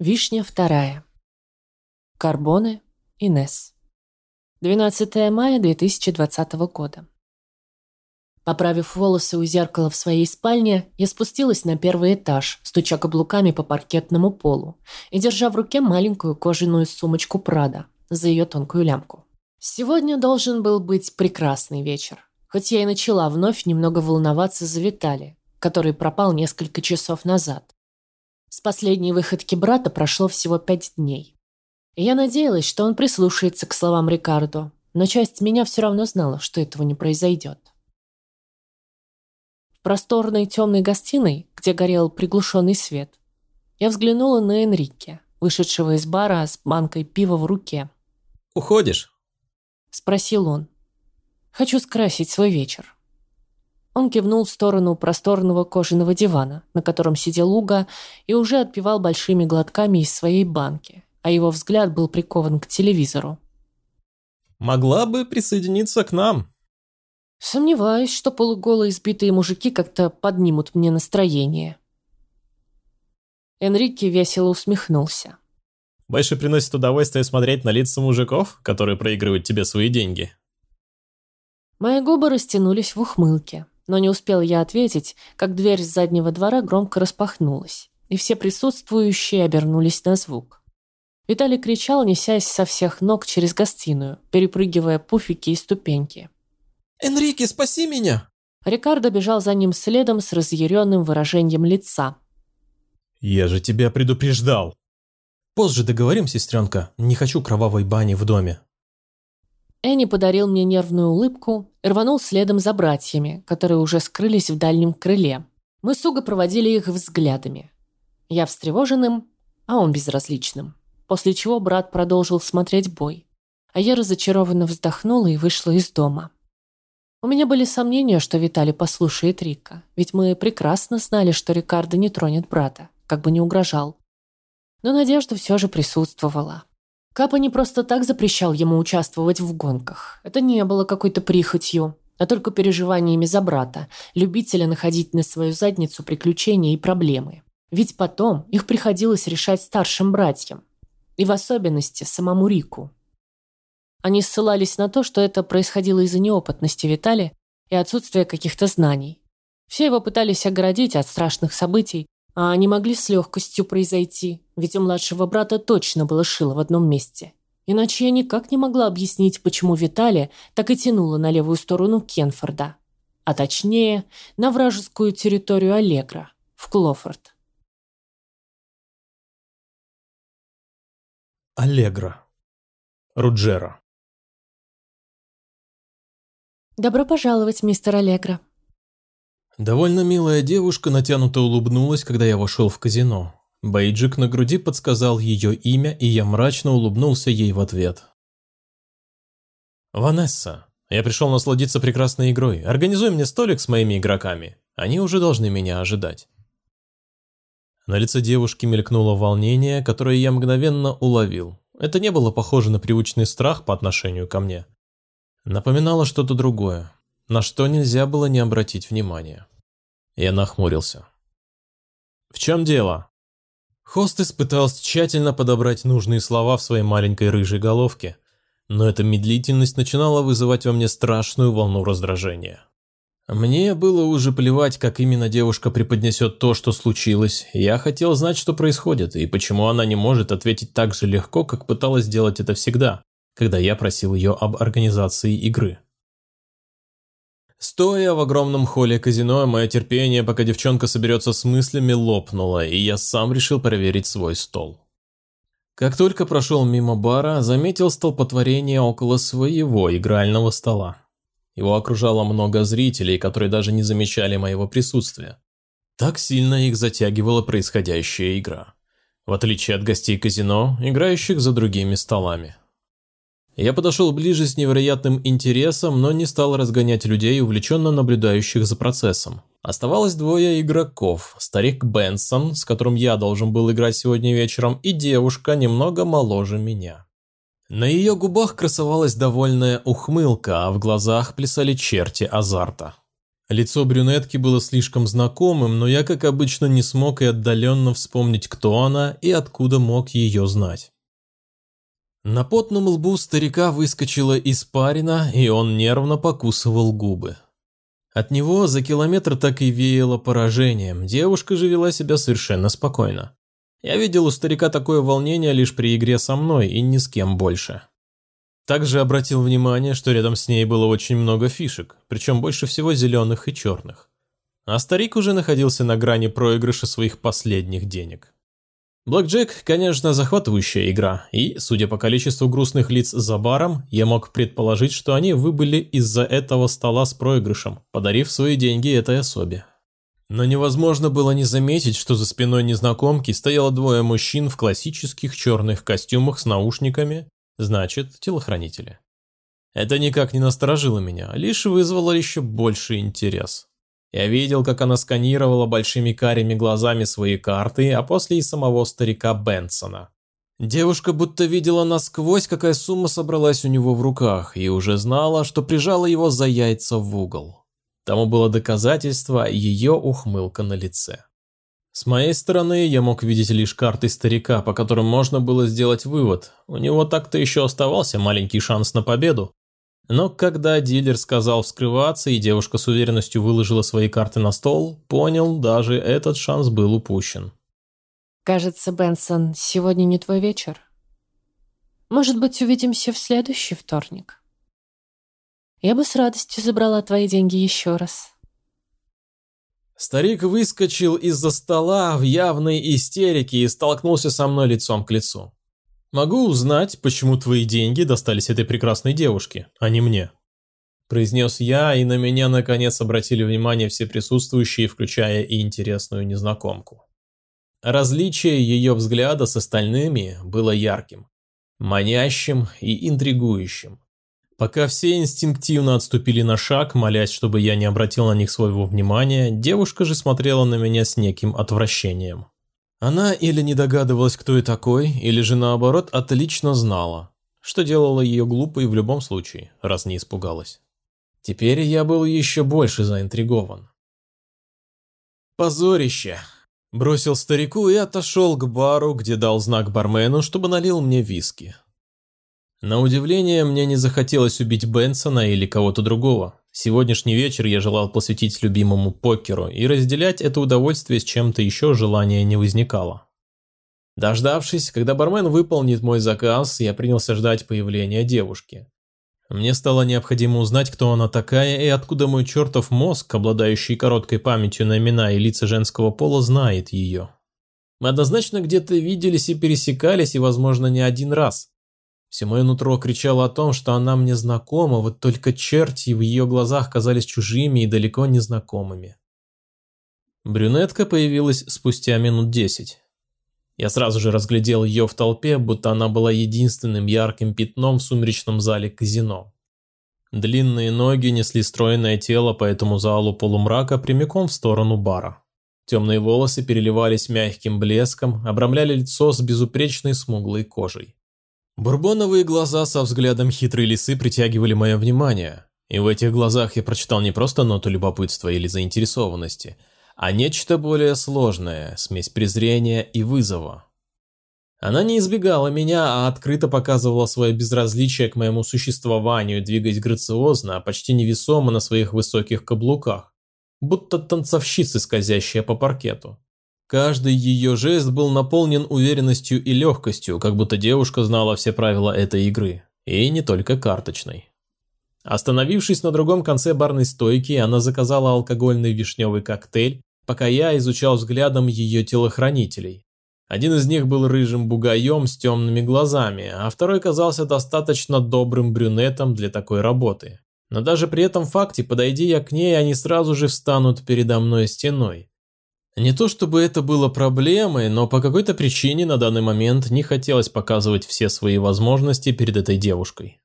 Вишня вторая. Карбоне, Инес. 12 мая 2020 года. Поправив волосы у зеркала в своей спальне, я спустилась на первый этаж, стуча каблуками по паркетному полу и держа в руке маленькую кожаную сумочку Прада за ее тонкую лямку. Сегодня должен был быть прекрасный вечер, хоть я и начала вновь немного волноваться за Витали, который пропал несколько часов назад. С последней выходки брата прошло всего пять дней. И я надеялась, что он прислушается к словам Рикардо, но часть меня все равно знала, что этого не произойдет. В просторной темной гостиной, где горел приглушенный свет, я взглянула на Энрике, вышедшего из бара с банкой пива в руке. «Уходишь?» – спросил он. «Хочу скрасить свой вечер». Он кивнул в сторону просторного кожаного дивана, на котором сидел Уга и уже отпивал большими глотками из своей банки, а его взгляд был прикован к телевизору. «Могла бы присоединиться к нам». Сомневаюсь, что полуголые избитые мужики как-то поднимут мне настроение. Энрике весело усмехнулся. «Больше приносит удовольствие смотреть на лица мужиков, которые проигрывают тебе свои деньги». Мои губы растянулись в ухмылке. Но не успел я ответить, как дверь с заднего двора громко распахнулась, и все присутствующие обернулись на звук. Виталий кричал, несясь со всех ног через гостиную, перепрыгивая пуфики и ступеньки. «Энрике, спаси меня!» Рикардо бежал за ним следом с разъяренным выражением лица. «Я же тебя предупреждал!» «Позже договорим, сестренка. Не хочу кровавой бани в доме». Энни подарил мне нервную улыбку и рванул следом за братьями, которые уже скрылись в дальнем крыле. Мы с Уго проводили их взглядами. Я встревоженным, а он безразличным. После чего брат продолжил смотреть бой. А я разочарованно вздохнула и вышла из дома. У меня были сомнения, что Виталий послушает Рика, ведь мы прекрасно знали, что Рикардо не тронет брата, как бы не угрожал. Но надежда все же присутствовала. Капа не просто так запрещал ему участвовать в гонках. Это не было какой-то прихотью, а только переживаниями за брата, любителя находить на свою задницу приключения и проблемы. Ведь потом их приходилось решать старшим братьям. И в особенности самому Рику. Они ссылались на то, что это происходило из-за неопытности Витали и отсутствия каких-то знаний. Все его пытались оградить от страшных событий, а они могли с легкостью произойти, ведь у младшего брата точно было шило в одном месте. Иначе я никак не могла объяснить, почему Виталия так и тянула на левую сторону Кенфорда. А точнее, на вражескую территорию Аллегра, в Клофорд. Аллегра. Руджера. «Добро пожаловать, мистер Аллегра», Довольно милая девушка натянуто улыбнулась, когда я вошел в казино. Бейджик на груди подсказал ее имя, и я мрачно улыбнулся ей в ответ. «Ванесса, я пришел насладиться прекрасной игрой. Организуй мне столик с моими игроками. Они уже должны меня ожидать». На лице девушки мелькнуло волнение, которое я мгновенно уловил. Это не было похоже на привычный страх по отношению ко мне. Напоминало что-то другое на что нельзя было не обратить внимания. Я нахмурился. «В чем дело?» Хостес пытался тщательно подобрать нужные слова в своей маленькой рыжей головке, но эта медлительность начинала вызывать во мне страшную волну раздражения. Мне было уже плевать, как именно девушка преподнесет то, что случилось. Я хотел знать, что происходит, и почему она не может ответить так же легко, как пыталась сделать это всегда, когда я просил ее об организации игры. Стоя в огромном холле казино, мое терпение, пока девчонка соберется с мыслями, лопнуло, и я сам решил проверить свой стол. Как только прошел мимо бара, заметил столпотворение около своего игрального стола. Его окружало много зрителей, которые даже не замечали моего присутствия. Так сильно их затягивала происходящая игра. В отличие от гостей казино, играющих за другими столами. Я подошел ближе с невероятным интересом, но не стал разгонять людей, увлеченно наблюдающих за процессом. Оставалось двое игроков, старик Бенсон, с которым я должен был играть сегодня вечером, и девушка, немного моложе меня. На ее губах красовалась довольная ухмылка, а в глазах плясали черти азарта. Лицо брюнетки было слишком знакомым, но я, как обычно, не смог и отдаленно вспомнить, кто она и откуда мог ее знать. На потном лбу старика выскочила испарина, и он нервно покусывал губы. От него за километр так и веяло поражением, девушка же вела себя совершенно спокойно. Я видел у старика такое волнение лишь при игре со мной и ни с кем больше. Также обратил внимание, что рядом с ней было очень много фишек, причем больше всего зеленых и черных. А старик уже находился на грани проигрыша своих последних денег. Блэкджек, конечно, захватывающая игра, и, судя по количеству грустных лиц за баром, я мог предположить, что они выбыли из-за этого стола с проигрышем, подарив свои деньги этой особе. Но невозможно было не заметить, что за спиной незнакомки стояло двое мужчин в классических черных костюмах с наушниками, значит, телохранители. Это никак не насторожило меня, лишь вызвало еще больше интерес. Я видел, как она сканировала большими карими глазами свои карты, а после и самого старика Бенсона. Девушка будто видела насквозь, какая сумма собралась у него в руках, и уже знала, что прижала его за яйца в угол. Тому было доказательство ее ухмылка на лице. С моей стороны, я мог видеть лишь карты старика, по которым можно было сделать вывод. У него так-то еще оставался маленький шанс на победу, но когда дилер сказал вскрываться и девушка с уверенностью выложила свои карты на стол, понял, даже этот шанс был упущен. «Кажется, Бенсон, сегодня не твой вечер. Может быть, увидимся в следующий вторник? Я бы с радостью забрала твои деньги еще раз». Старик выскочил из-за стола в явной истерике и столкнулся со мной лицом к лицу. «Могу узнать, почему твои деньги достались этой прекрасной девушке, а не мне?» Произнес я, и на меня наконец обратили внимание все присутствующие, включая и интересную незнакомку. Различие ее взгляда с остальными было ярким, манящим и интригующим. Пока все инстинктивно отступили на шаг, молясь, чтобы я не обратил на них своего внимания, девушка же смотрела на меня с неким отвращением. Она или не догадывалась, кто я такой, или же наоборот отлично знала, что делало ее глупой в любом случае, раз не испугалась. Теперь я был еще больше заинтригован. «Позорище!» Бросил старику и отошел к бару, где дал знак бармену, чтобы налил мне виски. На удивление, мне не захотелось убить Бенсона или кого-то другого. Сегодняшний вечер я желал посвятить любимому покеру, и разделять это удовольствие с чем-то еще желания не возникало. Дождавшись, когда бармен выполнит мой заказ, я принялся ждать появления девушки. Мне стало необходимо узнать, кто она такая и откуда мой чертов мозг, обладающий короткой памятью на имена и лица женского пола, знает ее. Мы однозначно где-то виделись и пересекались, и, возможно, не один раз. Все мое нутро кричало о том, что она мне знакома, вот только черти в ее глазах казались чужими и далеко незнакомыми. Брюнетка появилась спустя минут десять. Я сразу же разглядел ее в толпе, будто она была единственным ярким пятном в сумеречном зале казино. Длинные ноги несли стройное тело по этому залу полумрака прямиком в сторону бара. Темные волосы переливались мягким блеском, обрамляли лицо с безупречной смуглой кожей. Бурбоновые глаза со взглядом хитрой лисы притягивали мое внимание, и в этих глазах я прочитал не просто ноту любопытства или заинтересованности, а нечто более сложное, смесь презрения и вызова. Она не избегала меня, а открыто показывала свое безразличие к моему существованию, двигаясь грациозно, а почти невесомо на своих высоких каблуках, будто танцовщица, скользящая по паркету. Каждый ее жест был наполнен уверенностью и легкостью, как будто девушка знала все правила этой игры, и не только карточной. Остановившись на другом конце барной стойки, она заказала алкогольный вишневый коктейль, пока я изучал взглядом ее телохранителей. Один из них был рыжим бугаем с темными глазами, а второй казался достаточно добрым брюнетом для такой работы. Но даже при этом факте, подойди я к ней, они сразу же встанут передо мной стеной. Не то чтобы это было проблемой, но по какой-то причине на данный момент не хотелось показывать все свои возможности перед этой девушкой.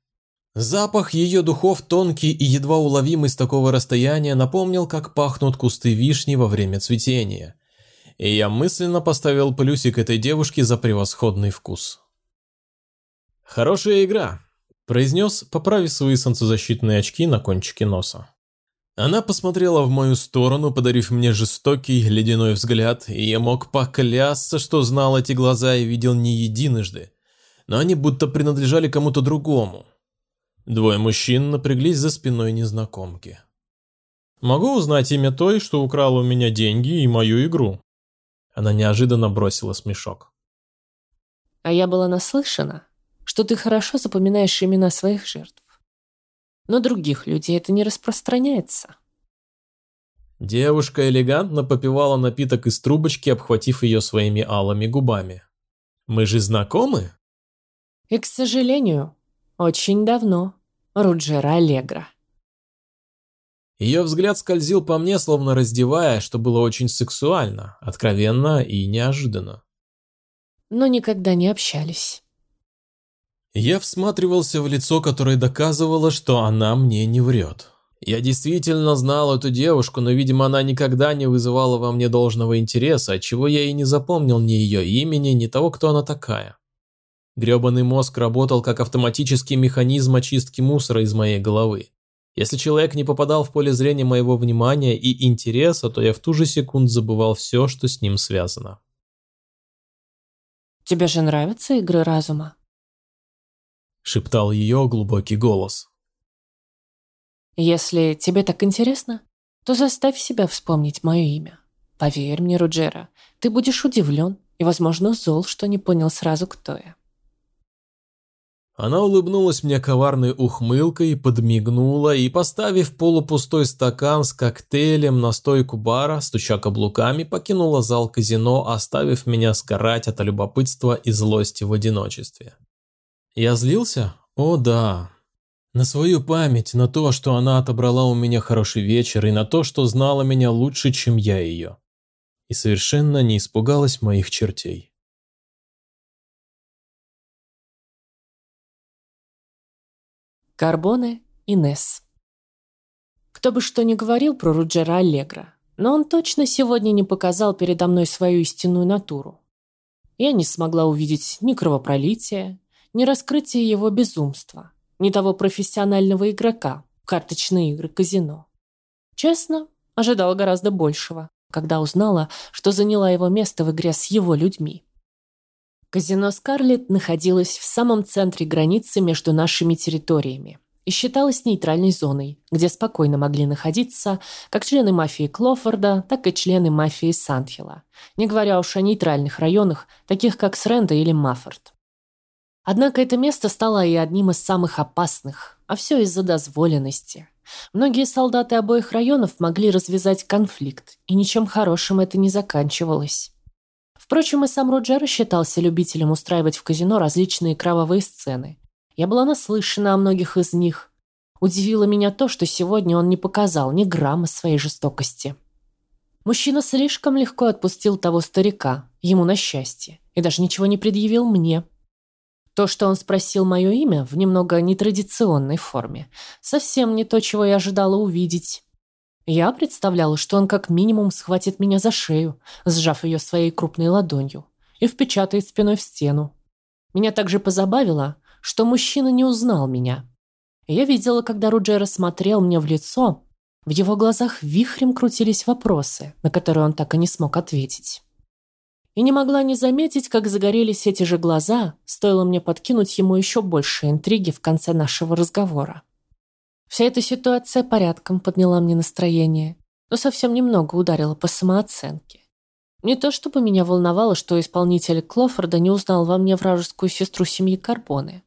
Запах ее духов, тонкий и едва уловимый с такого расстояния, напомнил, как пахнут кусты вишни во время цветения. И я мысленно поставил плюсик этой девушке за превосходный вкус. «Хорошая игра», – произнес, поправив свои солнцезащитные очки на кончике носа. Она посмотрела в мою сторону, подарив мне жестокий ледяной взгляд, и я мог поклясться, что знал эти глаза и видел не единожды, но они будто принадлежали кому-то другому. Двое мужчин напряглись за спиной незнакомки. «Могу узнать имя той, что украла у меня деньги и мою игру?» Она неожиданно бросила смешок. «А я была наслышана, что ты хорошо запоминаешь имена своих жертв. Но других людей это не распространяется». Девушка элегантно попивала напиток из трубочки, обхватив ее своими алыми губами. «Мы же знакомы?» «И, к сожалению, очень давно, Руджера Аллегра». Ее взгляд скользил по мне, словно раздевая, что было очень сексуально, откровенно и неожиданно. Но никогда не общались. Я всматривался в лицо, которое доказывало, что она мне не врет. Я действительно знал эту девушку, но, видимо, она никогда не вызывала во мне должного интереса, отчего я и не запомнил ни ее имени, ни того, кто она такая. Грёбаный мозг работал как автоматический механизм очистки мусора из моей головы. Если человек не попадал в поле зрения моего внимания и интереса, то я в ту же секунду забывал все, что с ним связано. «Тебе же нравятся игры разума?» Шептал ее глубокий голос. «Если тебе так интересно, то заставь себя вспомнить мое имя. Поверь мне, Руджера, ты будешь удивлен и, возможно, зол, что не понял сразу, кто я. Она улыбнулась мне коварной ухмылкой, подмигнула и, поставив полупустой стакан с коктейлем на стойку бара, стуча каблуками, покинула зал казино, оставив меня сгорать от любопытства и злости в одиночестве. Я злился? О да. На свою память, на то, что она отобрала у меня хороший вечер, и на то, что знала меня лучше, чем я ее. И совершенно не испугалась моих чертей. Карбоне и Несс. Кто бы что ни говорил про Руджера Аллегра, но он точно сегодня не показал передо мной свою истинную натуру. Я не смогла увидеть ни кровопролития, ни раскрытия его безумства, ни того профессионального игрока, карточные игры казино. Честно, ожидала гораздо большего, когда узнала, что заняла его место в игре с его людьми. Казино «Скарлетт» находилось в самом центре границы между нашими территориями и считалось нейтральной зоной, где спокойно могли находиться как члены мафии Клофорда, так и члены мафии Сандхилла, не говоря уж о нейтральных районах, таких как Сренда или Маффорд. Однако это место стало и одним из самых опасных, а все из-за дозволенности. Многие солдаты обоих районов могли развязать конфликт, и ничем хорошим это не заканчивалось. Впрочем, и сам Роджер считался любителем устраивать в казино различные кровавые сцены. Я была наслышана о многих из них. Удивило меня то, что сегодня он не показал ни грамма своей жестокости. Мужчина слишком легко отпустил того старика, ему на счастье, и даже ничего не предъявил мне. То, что он спросил мое имя в немного нетрадиционной форме, совсем не то, чего я ожидала увидеть. Я представляла, что он как минимум схватит меня за шею, сжав ее своей крупной ладонью, и впечатает спиной в стену. Меня также позабавило, что мужчина не узнал меня. Я видела, когда Руджера смотрел мне в лицо, в его глазах вихрем крутились вопросы, на которые он так и не смог ответить. И не могла не заметить, как загорелись эти же глаза, стоило мне подкинуть ему еще больше интриги в конце нашего разговора. Вся эта ситуация порядком подняла мне настроение, но совсем немного ударила по самооценке. Не то чтобы меня волновало, что исполнитель Клофорда не узнал во мне вражескую сестру семьи Карбоны.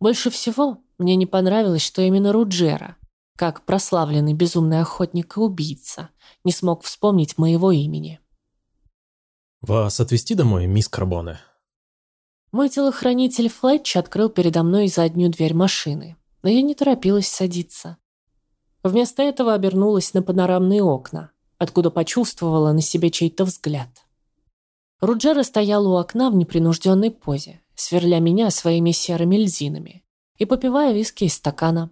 Больше всего мне не понравилось, что именно Руджера, как прославленный безумный охотник и убийца, не смог вспомнить моего имени. «Вас отвезти домой, мисс Карбоне?» Мой телохранитель Флетч открыл передо мной заднюю дверь машины но я не торопилась садиться. Вместо этого обернулась на панорамные окна, откуда почувствовала на себе чей-то взгляд. Руджера стоял у окна в непринужденной позе, сверля меня своими серыми льзинами и попивая виски из стакана.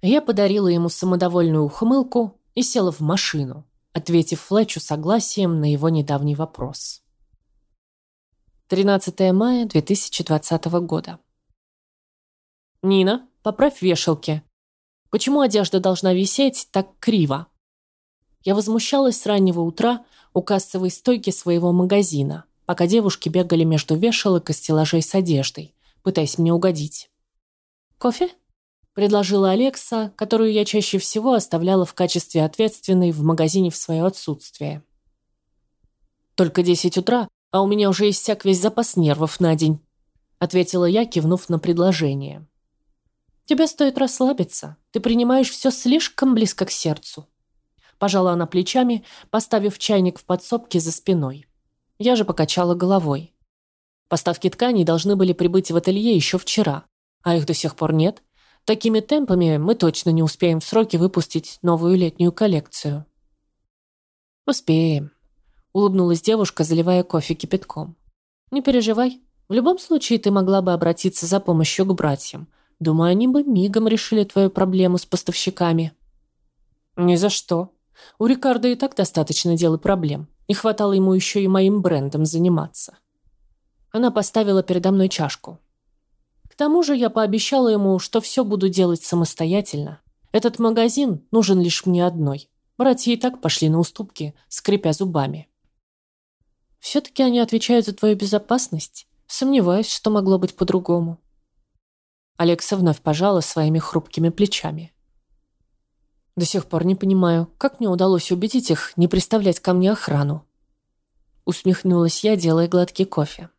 Я подарила ему самодовольную ухмылку и села в машину, ответив Флетчу согласием на его недавний вопрос. 13 мая 2020 года. «Нина, поправь вешалки. Почему одежда должна висеть так криво? Я возмущалась с раннего утра у кассовой стойки своего магазина, пока девушки бегали между вешалок и стеллажей с одеждой, пытаясь мне угодить. «Кофе?» – предложила Алекса, которую я чаще всего оставляла в качестве ответственной в магазине в свое отсутствие. «Только десять утра, а у меня уже иссяк весь запас нервов на день», – ответила я, кивнув на предложение. «Тебе стоит расслабиться. Ты принимаешь все слишком близко к сердцу». Пожала она плечами, поставив чайник в подсобке за спиной. Я же покачала головой. Поставки тканей должны были прибыть в ателье еще вчера, а их до сих пор нет. Такими темпами мы точно не успеем в сроки выпустить новую летнюю коллекцию. «Успеем», — улыбнулась девушка, заливая кофе кипятком. «Не переживай. В любом случае ты могла бы обратиться за помощью к братьям. Думаю, они бы мигом решили твою проблему с поставщиками». «Ни за что. У Рикардо и так достаточно дел и проблем. Не хватало ему еще и моим брендом заниматься». Она поставила передо мной чашку. К тому же я пообещала ему, что все буду делать самостоятельно. Этот магазин нужен лишь мне одной. Братья и так пошли на уступки, скрипя зубами. Все-таки они отвечают за твою безопасность. Сомневаюсь, что могло быть по-другому. Алекса вновь пожала своими хрупкими плечами. До сих пор не понимаю, как мне удалось убедить их не приставлять ко мне охрану. Усмехнулась я, делая гладкий кофе.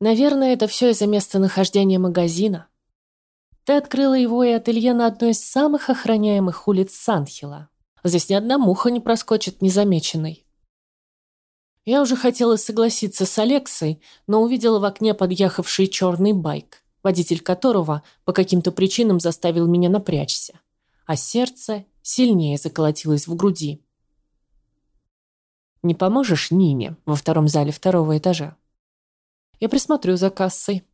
Наверное, это все из-за местонахождения магазина. Ты открыла его и ателье на одной из самых охраняемых улиц Санхила. Здесь ни одна муха не проскочит незамеченной. Я уже хотела согласиться с Алексой, но увидела в окне подъехавший черный байк, водитель которого по каким-то причинам заставил меня напрячься, а сердце сильнее заколотилось в груди. «Не поможешь Нине во втором зале второго этажа?» Я присмотрю за кассой».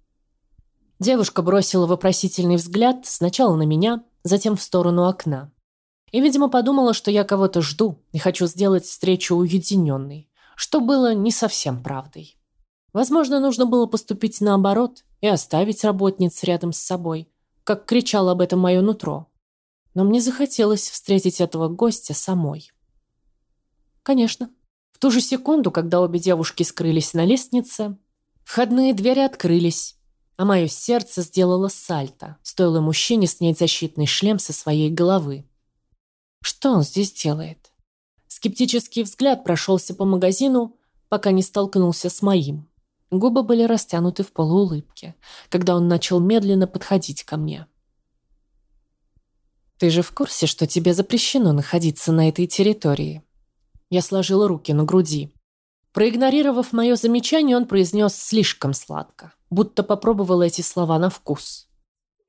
Девушка бросила вопросительный взгляд сначала на меня, затем в сторону окна. И, видимо, подумала, что я кого-то жду и хочу сделать встречу уединенной, что было не совсем правдой. Возможно, нужно было поступить наоборот и оставить работниц рядом с собой, как кричало об этом мое нутро. Но мне захотелось встретить этого гостя самой. Конечно. В ту же секунду, когда обе девушки скрылись на лестнице, Входные двери открылись, а мое сердце сделало сальто, стоило мужчине снять защитный шлем со своей головы. Что он здесь делает? Скептический взгляд прошелся по магазину, пока не столкнулся с моим. Губы были растянуты в полуулыбке, когда он начал медленно подходить ко мне. «Ты же в курсе, что тебе запрещено находиться на этой территории?» Я сложила руки на груди. Проигнорировав мое замечание, он произнес слишком сладко, будто попробовал эти слова на вкус.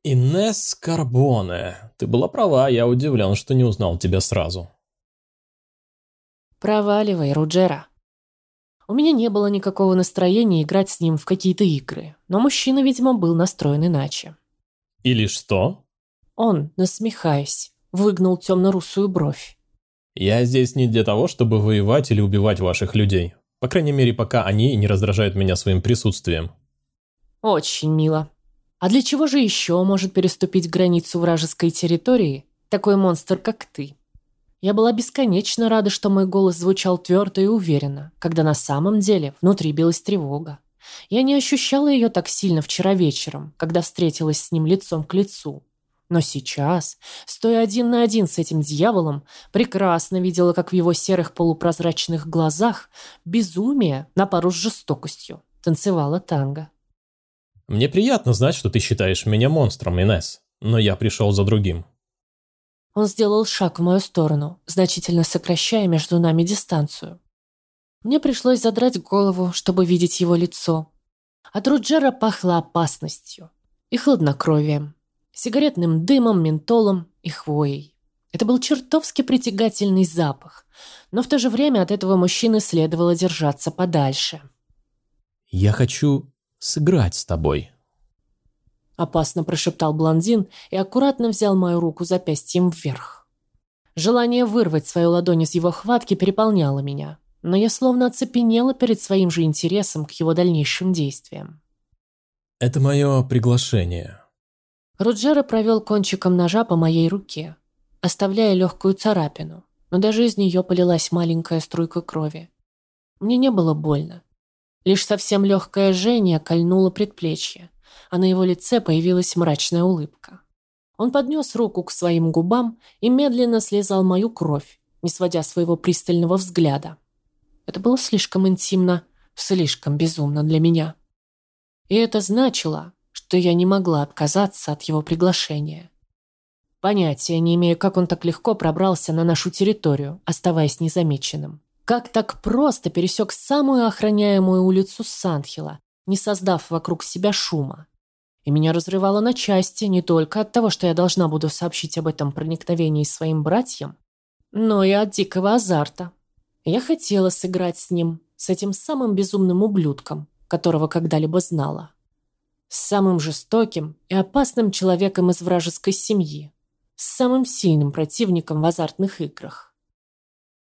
«Инесс Карбоне. Ты была права, я удивлен, что не узнал тебя сразу». «Проваливай, Руджера». У меня не было никакого настроения играть с ним в какие-то игры, но мужчина, видимо, был настроен иначе. «Или что?» Он, насмехаясь, выгнул темно-русую бровь. «Я здесь не для того, чтобы воевать или убивать ваших людей. По крайней мере, пока они не раздражают меня своим присутствием. Очень мило. А для чего же еще может переступить границу вражеской территории такой монстр, как ты? Я была бесконечно рада, что мой голос звучал твердо и уверенно, когда на самом деле внутри билась тревога. Я не ощущала ее так сильно вчера вечером, когда встретилась с ним лицом к лицу. Но сейчас, стоя один на один с этим дьяволом, прекрасно видела, как в его серых полупрозрачных глазах безумие на пару с жестокостью танцевала танго. «Мне приятно знать, что ты считаешь меня монстром, Инесс, но я пришел за другим». Он сделал шаг в мою сторону, значительно сокращая между нами дистанцию. Мне пришлось задрать голову, чтобы видеть его лицо. От Руджера пахло опасностью и хладнокровием сигаретным дымом, ментолом и хвоей. Это был чертовски притягательный запах, но в то же время от этого мужчины следовало держаться подальше. «Я хочу сыграть с тобой», — опасно прошептал блондин и аккуратно взял мою руку запястьем вверх. Желание вырвать свою ладонь из его хватки переполняло меня, но я словно оцепенела перед своим же интересом к его дальнейшим действиям. «Это мое приглашение», Руджера провел кончиком ножа по моей руке, оставляя легкую царапину, но даже из нее полилась маленькая струйка крови. Мне не было больно. Лишь совсем легкое жжение кольнуло предплечье, а на его лице появилась мрачная улыбка. Он поднес руку к своим губам и медленно слезал мою кровь, не сводя своего пристального взгляда. Это было слишком интимно, слишком безумно для меня. И это значило, что я не могла отказаться от его приглашения. Понятия не имею, как он так легко пробрался на нашу территорию, оставаясь незамеченным. Как так просто пересек самую охраняемую улицу Сандхила, не создав вокруг себя шума. И меня разрывало на части не только от того, что я должна буду сообщить об этом проникновении своим братьям, но и от дикого азарта. Я хотела сыграть с ним, с этим самым безумным ублюдком, которого когда-либо знала. С самым жестоким и опасным человеком из вражеской семьи. С самым сильным противником в азартных играх.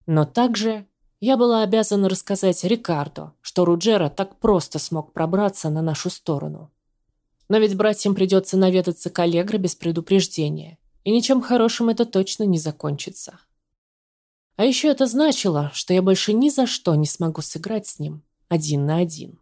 Но также я была обязана рассказать Рикардо, что Руджера так просто смог пробраться на нашу сторону. Но ведь братьям придется наведаться к Аллегро без предупреждения, и ничем хорошим это точно не закончится. А еще это значило, что я больше ни за что не смогу сыграть с ним один на один.